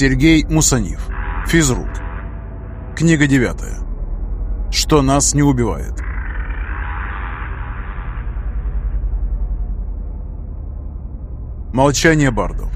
Сергей Мусанив. Физрук. Книга девятая. Что нас не убивает. Молчание бардов.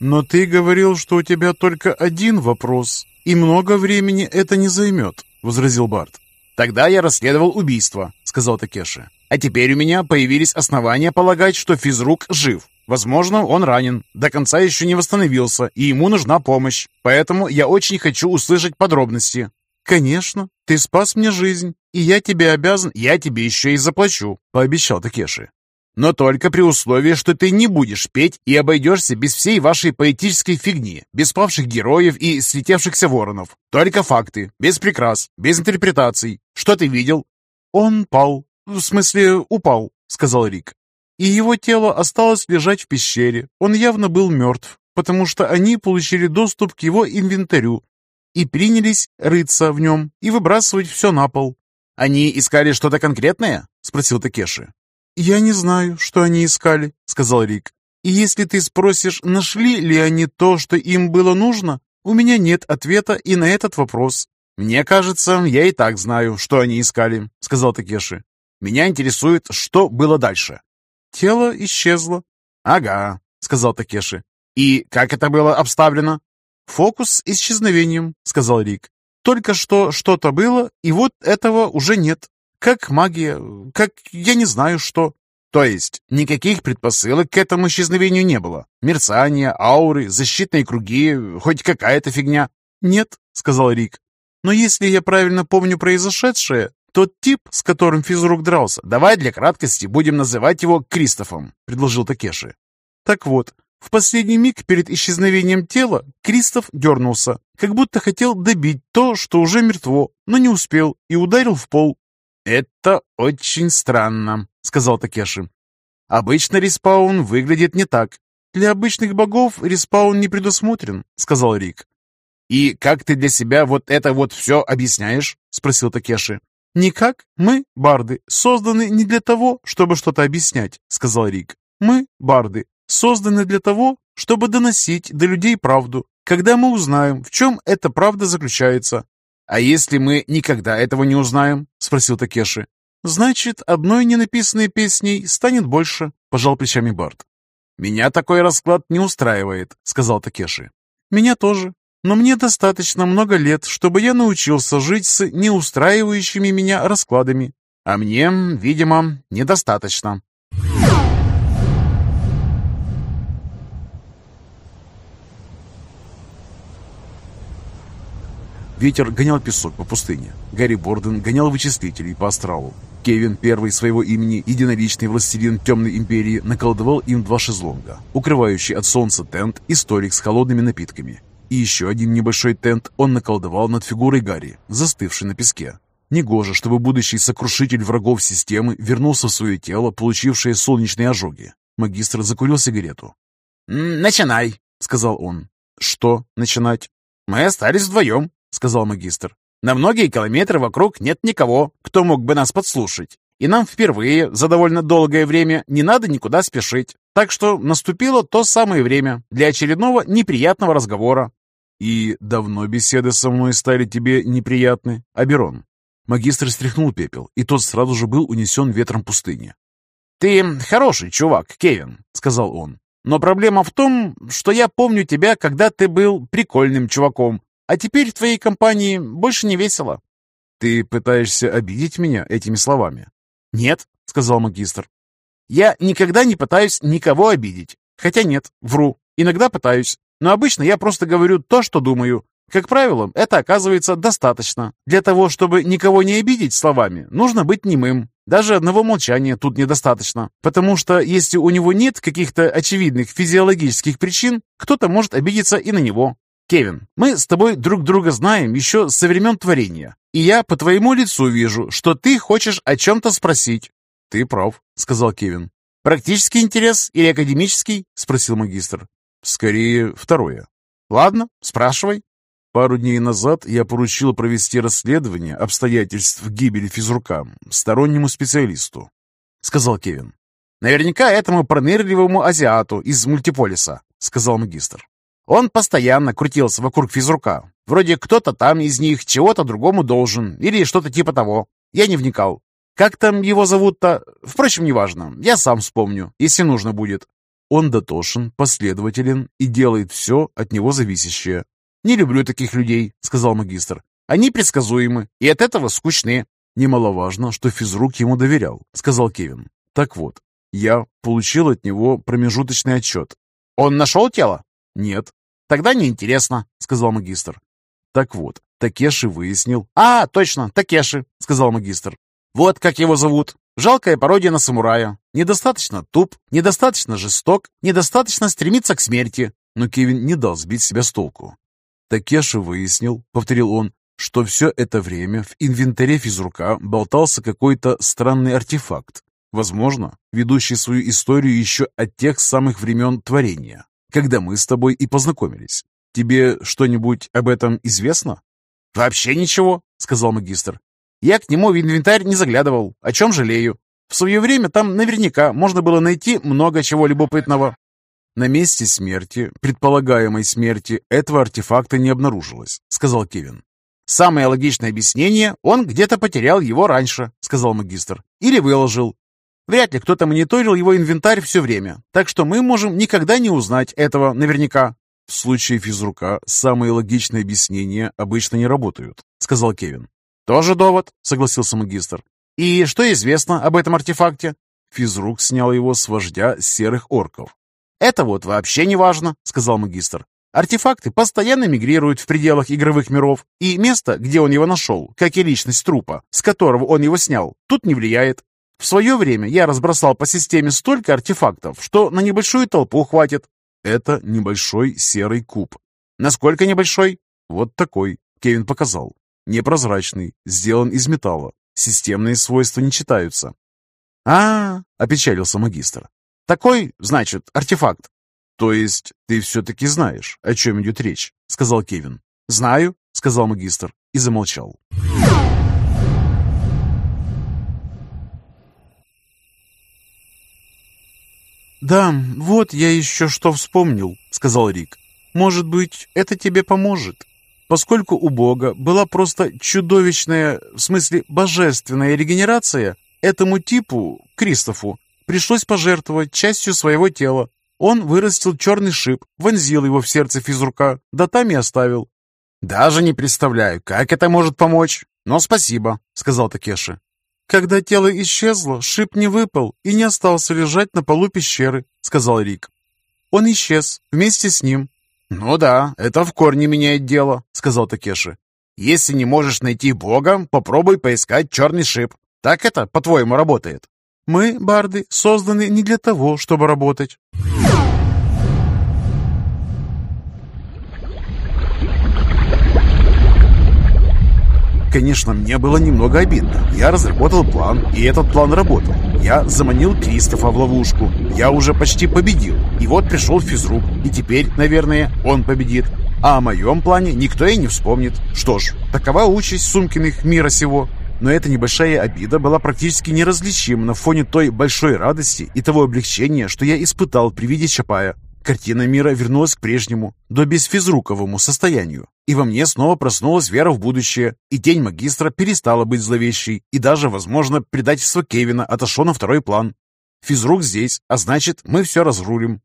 «Но ты говорил, что у тебя только один вопрос, и много времени это не займет», — возразил Барт. «Тогда я расследовал убийство», — сказал Такеши. «А теперь у меня появились основания полагать, что физрук жив. Возможно, он ранен, до конца еще не восстановился, и ему нужна помощь. Поэтому я очень хочу услышать подробности». «Конечно, ты спас мне жизнь, и я тебе обязан...» «Я тебе еще и заплачу», — пообещал Такеши. Но только при условии, что ты не будешь петь и обойдешься без всей вашей поэтической фигни, без павших героев и слетевшихся воронов. Только факты, без прикрас, без интерпретаций. Что ты видел?» «Он пал. В смысле, упал», — сказал Рик. «И его тело осталось лежать в пещере. Он явно был мертв, потому что они получили доступ к его инвентарю и принялись рыться в нем и выбрасывать все на пол». «Они искали что-то конкретное?» — спросил Такеши. «Я не знаю, что они искали», — сказал Рик. «И если ты спросишь, нашли ли они то, что им было нужно, у меня нет ответа и на этот вопрос». «Мне кажется, я и так знаю, что они искали», — сказал Такеши. «Меня интересует, что было дальше». «Тело исчезло». «Ага», — сказал Такеши. «И как это было обставлено?» «Фокус с исчезновением», — сказал Рик. «Только что что-то было, и вот этого уже нет. Как магия, как я не знаю что. То есть никаких предпосылок к этому исчезновению не было? Мерцания, ауры, защитные круги, хоть какая-то фигня? Нет, сказал Рик. Но если я правильно помню произошедшее, тот тип, с которым физрук дрался, давай для краткости будем называть его Кристофом, предложил Такеши. Так вот, в последний миг перед исчезновением тела Кристоф дернулся, как будто хотел добить то, что уже мертво, но не успел и ударил в пол. «Это очень странно», — сказал Такеши. «Обычно респаун выглядит не так. Для обычных богов респаун не предусмотрен», — сказал Рик. «И как ты для себя вот это вот все объясняешь?» — спросил Такеши. «Никак. Мы, барды, созданы не для того, чтобы что-то объяснять», — сказал Рик. «Мы, барды, созданы для того, чтобы доносить до людей правду, когда мы узнаем, в чем эта правда заключается. «А если мы никогда этого не узнаем?» — спросил Такеши. «Значит, одной ненаписанной песней станет больше», — пожал плечами Барт. «Меня такой расклад не устраивает», — сказал Такеши. «Меня тоже. Но мне достаточно много лет, чтобы я научился жить с неустраивающими меня раскладами». «А мне, видимо, недостаточно», Ветер гонял песок по пустыне. Гарри Борден гонял вычислителей по астралу. Кевин, первый своего имени, единоличный властелин Темной Империи, наколдовал им два шезлонга, укрывающий от солнца тент и столик с холодными напитками. И еще один небольшой тент он наколдовал над фигурой Гарри, застывшей на песке. Негоже, чтобы будущий сокрушитель врагов системы вернулся в свое тело, получившее солнечные ожоги. Магистр закурил сигарету. «Начинай», — сказал он. «Что начинать?» «Мы остались вдвоем», — сказал магистр. «На многие километры вокруг нет никого, кто мог бы нас подслушать. И нам впервые за довольно долгое время не надо никуда спешить. Так что наступило то самое время для очередного неприятного разговора». «И давно беседы со мной стали тебе неприятны, Аберон?» Магистр стряхнул пепел, и тот сразу же был унесен ветром пустыни. «Ты хороший чувак, Кевин», — сказал он. «Но проблема в том, что я помню тебя, когда ты был прикольным чуваком, а теперь в твоей компании больше не весело». «Ты пытаешься обидеть меня этими словами?» «Нет», — сказал магистр. «Я никогда не пытаюсь никого обидеть. Хотя нет, вру. Иногда пытаюсь. Но обычно я просто говорю то, что думаю. Как правило, это оказывается достаточно. Для того, чтобы никого не обидеть словами, нужно быть немым. Даже одного молчания тут недостаточно. Потому что если у него нет каких-то очевидных физиологических причин, кто-то может обидеться и на него. «Кевин, мы с тобой друг друга знаем еще со времен творения, и я по твоему лицу вижу, что ты хочешь о чем-то спросить». «Ты прав», — сказал Кевин. «Практический интерес или академический?» — спросил магистр. «Скорее, второе». «Ладно, спрашивай». Пару дней назад я поручил провести расследование обстоятельств гибели физрука стороннему специалисту, сказал Кевин. Наверняка этому пронырливому азиату из мультиполиса, сказал магистр. Он постоянно крутился вокруг физрука. Вроде кто-то там из них чего-то другому должен, или что-то типа того. Я не вникал. Как там его зовут-то? Впрочем, неважно. Я сам вспомню, если нужно будет. Он дотошен, последователен и делает все от него зависящее. «Не люблю таких людей», — сказал магистр. «Они предсказуемы и от этого скучны». «Немаловажно, что физрук ему доверял», — сказал Кевин. «Так вот, я получил от него промежуточный отчет». «Он нашел тело?» «Нет». «Тогда неинтересно», — сказал магистр. Так вот, Такеши выяснил... «А, точно, Такеши», — сказал магистр. «Вот как его зовут. Жалкая пародия на самурая. Недостаточно туп, недостаточно жесток, недостаточно стремится к смерти». Но Кевин не дал сбить себя с толку. Такеши выяснил, повторил он, что все это время в инвентаре физрука болтался какой-то странный артефакт, возможно, ведущий свою историю еще от тех самых времен творения, когда мы с тобой и познакомились. Тебе что-нибудь об этом известно? Вообще ничего, сказал магистр. Я к нему в инвентарь не заглядывал, о чем жалею. В свое время там наверняка можно было найти много чего любопытного. На месте смерти, предполагаемой смерти, этого артефакта не обнаружилось, сказал Кевин. «Самое логичное объяснение, он где-то потерял его раньше», — сказал магистр. «Или выложил. Вряд ли кто-то мониторил его инвентарь все время, так что мы можем никогда не узнать этого наверняка». «В случае физрука самые логичные объяснения обычно не работают», — сказал Кевин. «Тоже довод», — согласился магистр. «И что известно об этом артефакте?» Физрук снял его с вождя серых орков. «Это вот вообще не важно», — сказал магистр. «Артефакты постоянно мигрируют в пределах игровых миров, и место, где он его нашел, как и личность трупа, с которого он его снял, тут не влияет. В свое время я разбросал по системе столько артефактов, что на небольшую толпу хватит. Это небольшой серый куб. Насколько небольшой? Вот такой, Кевин показал. Непрозрачный, сделан из металла. Системные свойства не читаются. А, -а, -а опечалился магистр. Такой, значит, артефакт. То есть ты все-таки знаешь, о чем идет речь, сказал Кевин. Знаю, сказал магистр и замолчал. «Да, вот я еще что вспомнил», — сказал Рик. «Может быть, это тебе поможет. Поскольку у Бога была просто чудовищная, в смысле божественная регенерация, этому типу, Кристофу, пришлось пожертвовать частью своего тела. Он вырастил черный шип, вонзил его в сердце физрука, да там и оставил. «Даже не представляю, как это может помочь, но спасибо», — сказал Такеши. «Когда тело исчезло, шип не выпал и не остался лежать на полу пещеры», — сказал Рик. «Он исчез вместе с ним». «Ну да, это в корне меняет дело», — сказал Такеши. «Если не можешь найти Бога, попробуй поискать черный шип. Так это, по-твоему, работает?» «Мы, барды, созданы не для того, чтобы работать». Конечно, мне было немного обидно. Я разработал план, и этот план работал. Я заманил Кристофа в ловушку. Я уже почти победил. И вот пришел физрук, и теперь, наверное, он победит. А о моем плане никто и не вспомнит. Что ж, такова участь Сумкиных мира сего. Но эта небольшая обида была практически неразличима на фоне той большой радости и того облегчения, что я испытал при виде Чапая. Картина мира вернулась к прежнему, до безфизруковому состоянию, и во мне снова проснулась вера в будущее, и день магистра перестала быть зловещей, и даже, возможно, предательство Кевина отошло на второй план. Физрук здесь, а значит, мы все разрулим.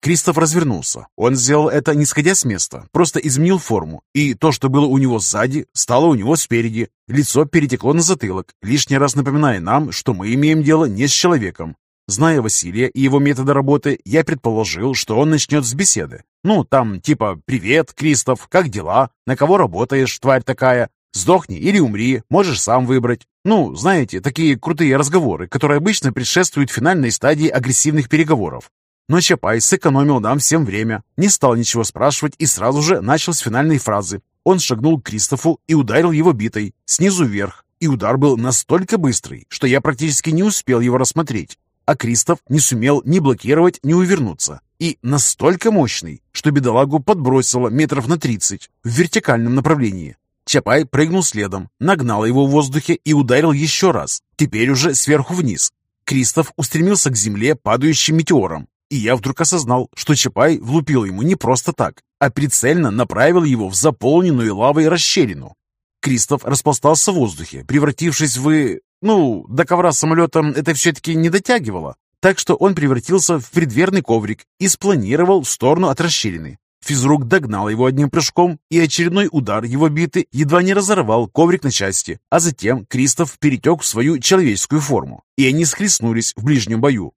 Кристоф развернулся. Он сделал это не сходя с места, просто изменил форму, и то, что было у него сзади, стало у него спереди. Лицо перетекло на затылок, лишний раз напоминая нам, что мы имеем дело не с человеком, Зная Василия и его методы работы, я предположил, что он начнет с беседы. Ну, там, типа «Привет, Кристоф, как дела? На кого работаешь, тварь такая? Сдохни или умри, можешь сам выбрать». Ну, знаете, такие крутые разговоры, которые обычно предшествуют финальной стадии агрессивных переговоров. Но Чапай сэкономил нам всем время, не стал ничего спрашивать и сразу же начал с финальной фразы. Он шагнул к Кристофу и ударил его битой, снизу вверх. И удар был настолько быстрый, что я практически не успел его рассмотреть а Кристоф не сумел ни блокировать, ни увернуться. И настолько мощный, что бедолагу подбросило метров на 30 в вертикальном направлении. Чапай прыгнул следом, нагнал его в воздухе и ударил еще раз, теперь уже сверху вниз. Кристоф устремился к земле падающим метеором, и я вдруг осознал, что Чапай влупил ему не просто так, а прицельно направил его в заполненную лавой расщелину. Кристоф распластался в воздухе, превратившись в... Ну, до ковра самолета это все-таки не дотягивало, так что он превратился в предверный коврик и спланировал в сторону от расщелины. Физрук догнал его одним прыжком, и очередной удар его биты едва не разорвал коврик на части, а затем Кристоф перетек в свою человеческую форму, и они схлестнулись в ближнем бою.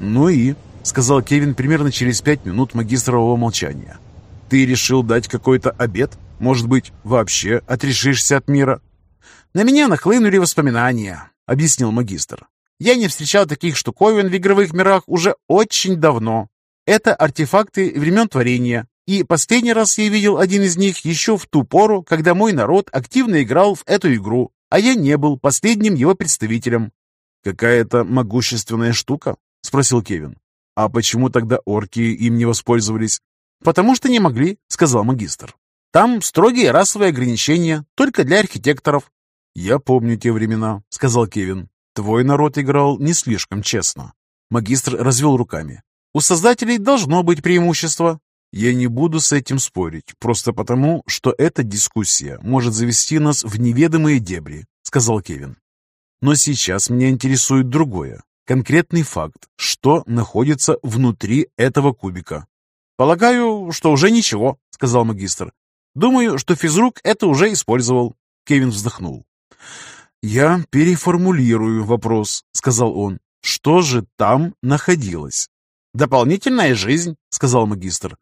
«Ну и?» — сказал Кевин примерно через пять минут магистрового молчания. «Ты решил дать какой-то обед? Может быть, вообще отрешишься от мира?» «На меня нахлынули воспоминания», — объяснил магистр. «Я не встречал таких штуковин в игровых мирах уже очень давно. Это артефакты времен творения, и последний раз я видел один из них еще в ту пору, когда мой народ активно играл в эту игру, а я не был последним его представителем». «Какая-то могущественная штука?» — спросил Кевин. «А почему тогда орки им не воспользовались?» «Потому что не могли», — сказал магистр. «Там строгие расовые ограничения, только для архитекторов». «Я помню те времена», — сказал Кевин. «Твой народ играл не слишком честно». Магистр развел руками. «У создателей должно быть преимущество». «Я не буду с этим спорить, просто потому, что эта дискуссия может завести нас в неведомые дебри», — сказал Кевин. «Но сейчас меня интересует другое. Конкретный факт, что находится внутри этого кубика. «Полагаю, что уже ничего», — сказал магистр. «Думаю, что физрук это уже использовал». Кевин вздохнул. «Я переформулирую вопрос», — сказал он. «Что же там находилось?» «Дополнительная жизнь», — сказал магистр.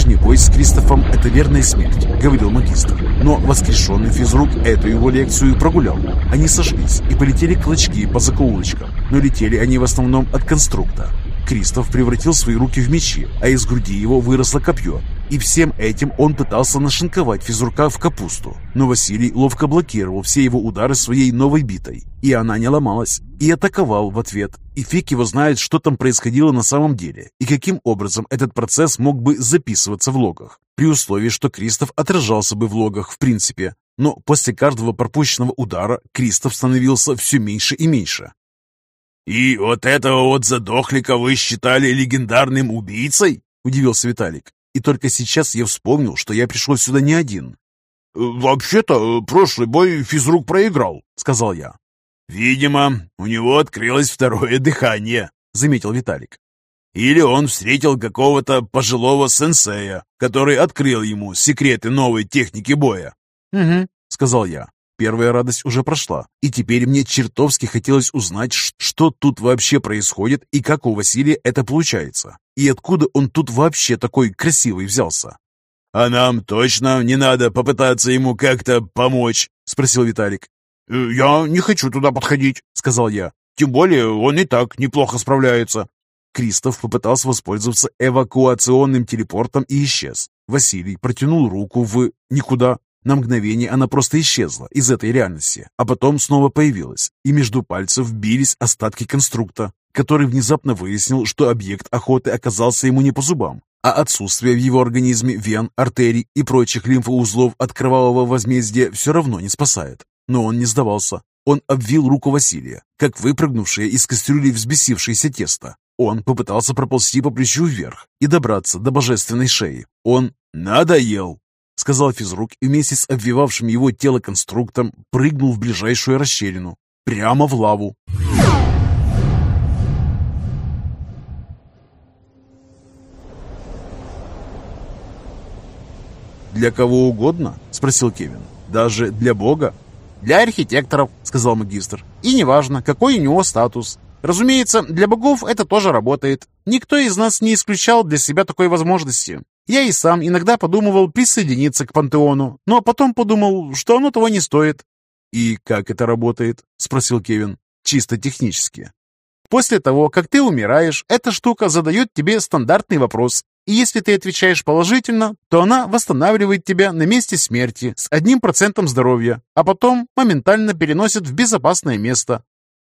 Ближний бой с Кристофом – это верная смерть, говорил магистр. Но воскрешенный физрук эту его лекцию прогулял. Они сошлись и полетели клочки по закоулочкам, но летели они в основном от конструкта. Кристоф превратил свои руки в мечи, а из груди его выросло копье. И всем этим он пытался нашинковать физрука в капусту. Но Василий ловко блокировал все его удары своей новой битой. И она не ломалась. И атаковал в ответ. И фиг его знает, что там происходило на самом деле. И каким образом этот процесс мог бы записываться в логах. При условии, что Кристоф отражался бы в логах в принципе. Но после каждого пропущенного удара Кристоф становился все меньше и меньше. «И вот этого вот задохлика вы считали легендарным убийцей?» – удивился Виталик. И только сейчас я вспомнил, что я пришел сюда не один. «Вообще-то, прошлый бой физрук проиграл», – сказал я. «Видимо, у него открылось второе дыхание», – заметил Виталик. «Или он встретил какого-то пожилого сенсея, который открыл ему секреты новой техники боя». «Угу», — сказал я. Первая радость уже прошла, и теперь мне чертовски хотелось узнать, что тут вообще происходит и как у Василия это получается, и откуда он тут вообще такой красивый взялся. «А нам точно не надо попытаться ему как-то помочь?» — спросил Виталик. «Э, «Я не хочу туда подходить», — сказал я. «Тем более он и так неплохо справляется». Кристоф попытался воспользоваться эвакуационным телепортом и исчез. Василий протянул руку в... никуда. На мгновение она просто исчезла из этой реальности, а потом снова появилась, и между пальцев бились остатки конструкта, который внезапно выяснил, что объект охоты оказался ему не по зубам, а отсутствие в его организме вен, артерий и прочих лимфоузлов от кровавого возмездия все равно не спасает. Но он не сдавался. Он обвил руку Василия, как выпрыгнувшее из кастрюли взбесившееся тесто. Он попытался проползти по плечу вверх и добраться до божественной шеи. Он надоел сказал физрук и вместе с обвивавшим его тело конструктом прыгнул в ближайшую расщелину, прямо в лаву. «Для кого угодно?» — спросил Кевин. «Даже для Бога?» «Для архитекторов», — сказал магистр. «И неважно, какой у него статус. Разумеется, для богов это тоже работает. Никто из нас не исключал для себя такой возможности. Я и сам иногда подумывал присоединиться к пантеону, но потом подумал, что оно того не стоит. «И как это работает?» — спросил Кевин. «Чисто технически». После того, как ты умираешь, эта штука задает тебе стандартный вопрос. И если ты отвечаешь положительно, то она восстанавливает тебя на месте смерти с одним процентом здоровья, а потом моментально переносит в безопасное место.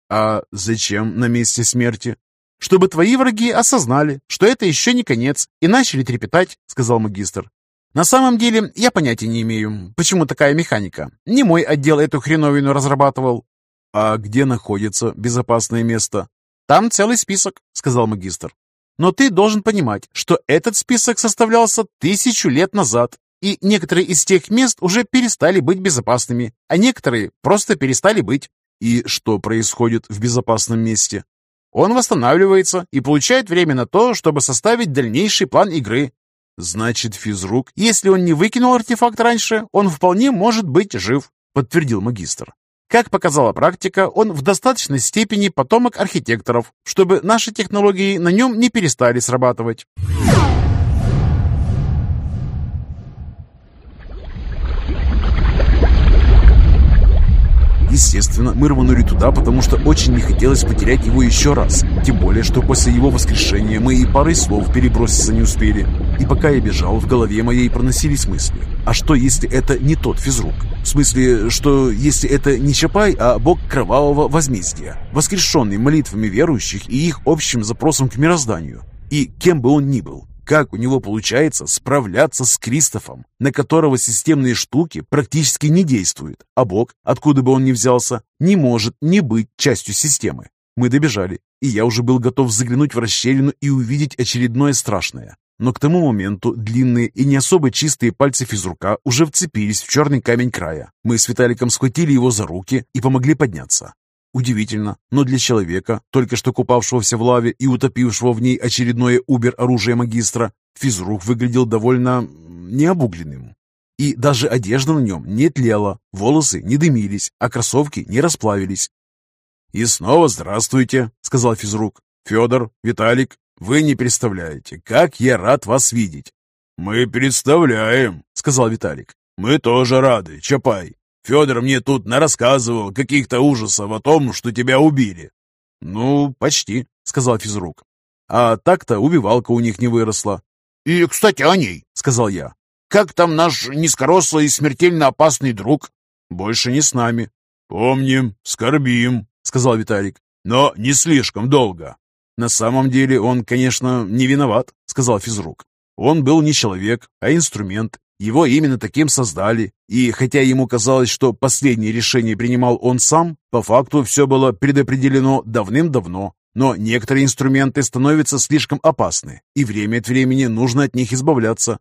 А зачем на месте смерти? Чтобы твои враги осознали, что это еще не конец, и начали трепетать, сказал магистр. На самом деле, я понятия не имею, почему такая механика. Не мой отдел эту хреновину разрабатывал. А где находится безопасное место? Там целый список, сказал магистр. Но ты должен понимать, что этот список составлялся тысячу лет назад, и некоторые из тех мест уже перестали быть безопасными, а некоторые просто перестали быть. И что происходит в безопасном месте? Он восстанавливается и получает время на то, чтобы составить дальнейший план игры. Значит, физрук, если он не выкинул артефакт раньше, он вполне может быть жив, подтвердил магистр. Как показала практика, он в достаточной степени потомок архитекторов, чтобы наши технологии на нем не перестали срабатывать. Естественно, мы рванули туда, потому что очень не хотелось потерять его еще раз. Тем более, что после его воскрешения мы и парой слов переброситься не успели. И пока я бежал, в голове моей проносились мысли. А что, если это не тот физрук? В смысле, что если это не Чапай, а бог кровавого возмездия, воскрешенный молитвами верующих и их общим запросом к мирозданию? И кем бы он ни был, как у него получается справляться с Кристофом, на которого системные штуки практически не действуют, а Бог, откуда бы он ни взялся, не может не быть частью системы. Мы добежали, и я уже был готов заглянуть в расщелину и увидеть очередное страшное. Но к тому моменту длинные и не особо чистые пальцы физрука уже вцепились в черный камень края. Мы с Виталиком схватили его за руки и помогли подняться. Удивительно, но для человека, только что купавшегося в лаве и утопившего в ней очередное убер-оружие магистра, физрук выглядел довольно необугленным. И даже одежда на нем не тлела, волосы не дымились, а кроссовки не расплавились. «И снова здравствуйте», — сказал физрук. «Федор, Виталик, вы не представляете, как я рад вас видеть». «Мы представляем», — сказал Виталик. «Мы тоже рады, Чапай. Федор мне тут нарассказывал каких-то ужасов о том, что тебя убили». «Ну, почти», — сказал физрук. «А так-то убивалка у них не выросла». «И, кстати, о ней», — сказал я. «Как там наш низкорослый и смертельно опасный друг?» «Больше не с нами». «Помним, скорбим», — сказал Виталик. «Но не слишком долго». «На самом деле он, конечно, не виноват», — сказал физрук. «Он был не человек, а инструмент, его именно таким создали, и хотя ему казалось, что последнее решение принимал он сам, по факту все было предопределено давным-давно. Но некоторые инструменты становятся слишком опасны, и время от времени нужно от них избавляться.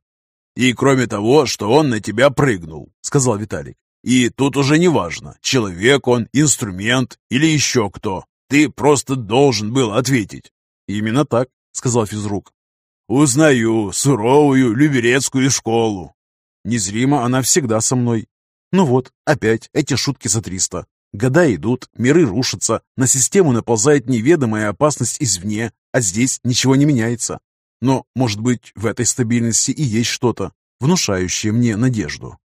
«И кроме того, что он на тебя прыгнул», — сказал Виталик. «И тут уже не важно, человек он, инструмент или еще кто. Ты просто должен был ответить». «Именно так», — сказал физрук. «Узнаю суровую люберецкую школу», Незримо она всегда со мной. Ну вот, опять эти шутки за триста. Года идут, миры рушатся, на систему наползает неведомая опасность извне, а здесь ничего не меняется. Но, может быть, в этой стабильности и есть что-то, внушающее мне надежду.